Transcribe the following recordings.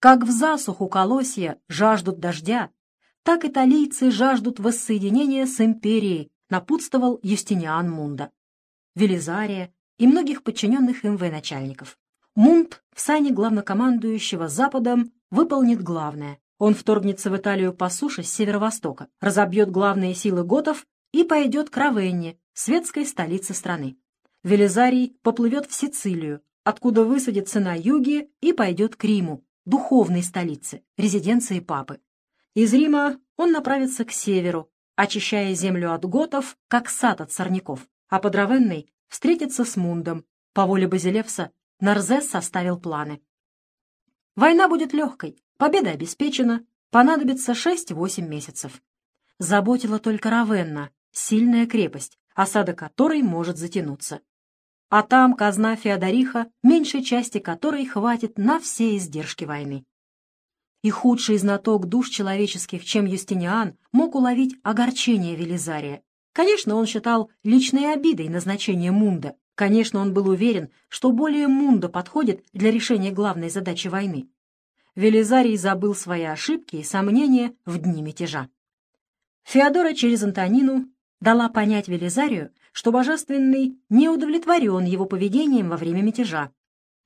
Как в засуху колосья жаждут дождя, так италийцы жаждут воссоединения с империей, напутствовал Юстиниан Мунда, Велизария и многих подчиненных им военачальников. Мунд в сане главнокомандующего Западом выполнит главное. Он вторгнется в Италию по суше с северо-востока, разобьет главные силы готов и пойдет к Равенне, светской столице страны. Велизарий поплывет в Сицилию, откуда высадится на юге и пойдет к Риму, духовной столице, резиденции папы. Из Рима он направится к северу, очищая землю от готов, как сад от сорняков, а под Равенной встретится с Мундом. По воле Базилевса Нарзес составил планы. Война будет легкой, победа обеспечена, понадобится 6-8 месяцев. Заботила только Равенна, сильная крепость, осада которой может затянуться а там казна Феодориха, меньшей части которой хватит на все издержки войны. И худший знаток душ человеческих, чем Юстиниан, мог уловить огорчение Велизария. Конечно, он считал личной обидой назначение Мунда. Конечно, он был уверен, что более Мунда подходит для решения главной задачи войны. Велизарий забыл свои ошибки и сомнения в дни мятежа. Феодора через Антонину дала понять Велизарию, что Божественный не удовлетворен его поведением во время мятежа.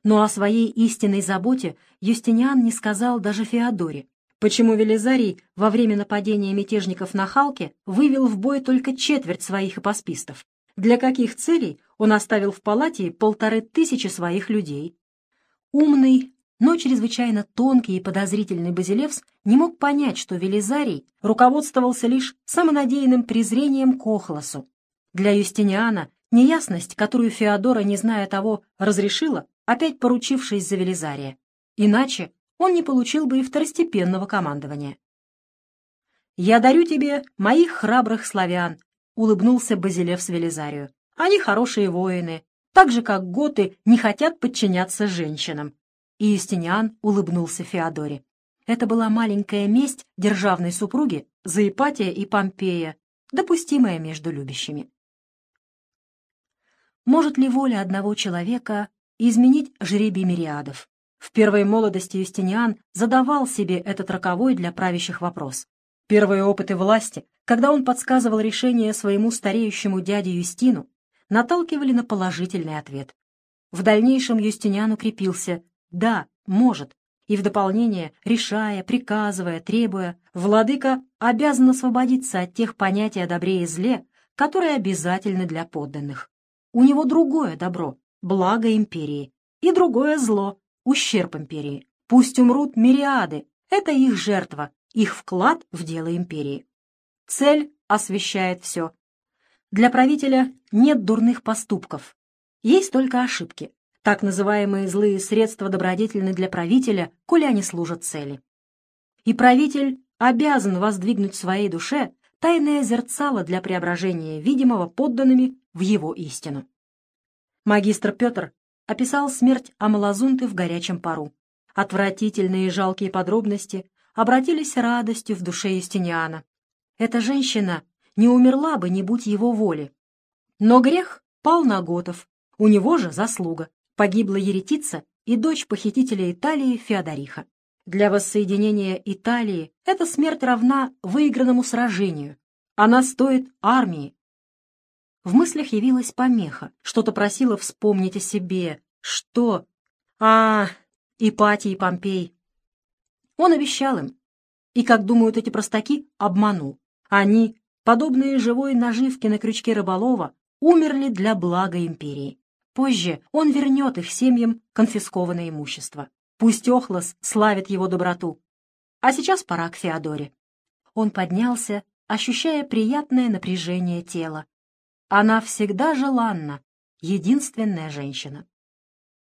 Но о своей истинной заботе Юстиниан не сказал даже Феодоре. Почему Велизарий во время нападения мятежников на Халке вывел в бой только четверть своих ипоспистов? Для каких целей он оставил в палате полторы тысячи своих людей? Умный, но чрезвычайно тонкий и подозрительный Базилевс не мог понять, что Велизарий руководствовался лишь самонадеянным презрением к Охлосу, для Юстиниана неясность, которую Феодора, не зная того, разрешила, опять поручившись за Велизария. Иначе он не получил бы и второстепенного командования. «Я дарю тебе моих храбрых славян», — улыбнулся Базилев с Велизарию. «Они хорошие воины, так же, как готы не хотят подчиняться женщинам». И Юстиниан улыбнулся Феодоре. Это была маленькая месть державной супруги за Ипатия и Помпея, допустимая между любящими. Может ли воля одного человека изменить жребий мириадов? В первой молодости Юстиниан задавал себе этот роковой для правящих вопрос. Первые опыты власти, когда он подсказывал решение своему стареющему дяде Юстину, наталкивали на положительный ответ. В дальнейшем Юстиниан укрепился «да, может», и в дополнение, решая, приказывая, требуя, владыка обязан освободиться от тех понятий о добре и зле, которые обязательны для подданных. У него другое добро — благо империи, и другое зло — ущерб империи. Пусть умрут мириады, это их жертва, их вклад в дело империи. Цель освещает все. Для правителя нет дурных поступков, есть только ошибки. Так называемые злые средства добродетельны для правителя, коли они служат цели. И правитель обязан воздвигнуть в своей душе тайное зерцало для преображения видимого подданными в его истину. Магистр Петр описал смерть Амалазунты в горячем пару. Отвратительные и жалкие подробности обратились радостью в душе Юстиниана. Эта женщина не умерла бы, не будь его воли. Но грех пал на Готов, у него же заслуга. Погибла еретица и дочь похитителя Италии Феодориха. Для воссоединения Италии эта смерть равна выигранному сражению. Она стоит армии, в мыслях явилась помеха, что-то просило вспомнить о себе. Что? А, Ипатий и Помпей. Он обещал им. И, как думают эти простаки, обманул. Они, подобные живой наживке на крючке рыболова, умерли для блага империи. Позже он вернет их семьям конфискованное имущество. Пусть Охлос славит его доброту. А сейчас пора к Феодоре. Он поднялся, ощущая приятное напряжение тела. Она всегда желанна, единственная женщина.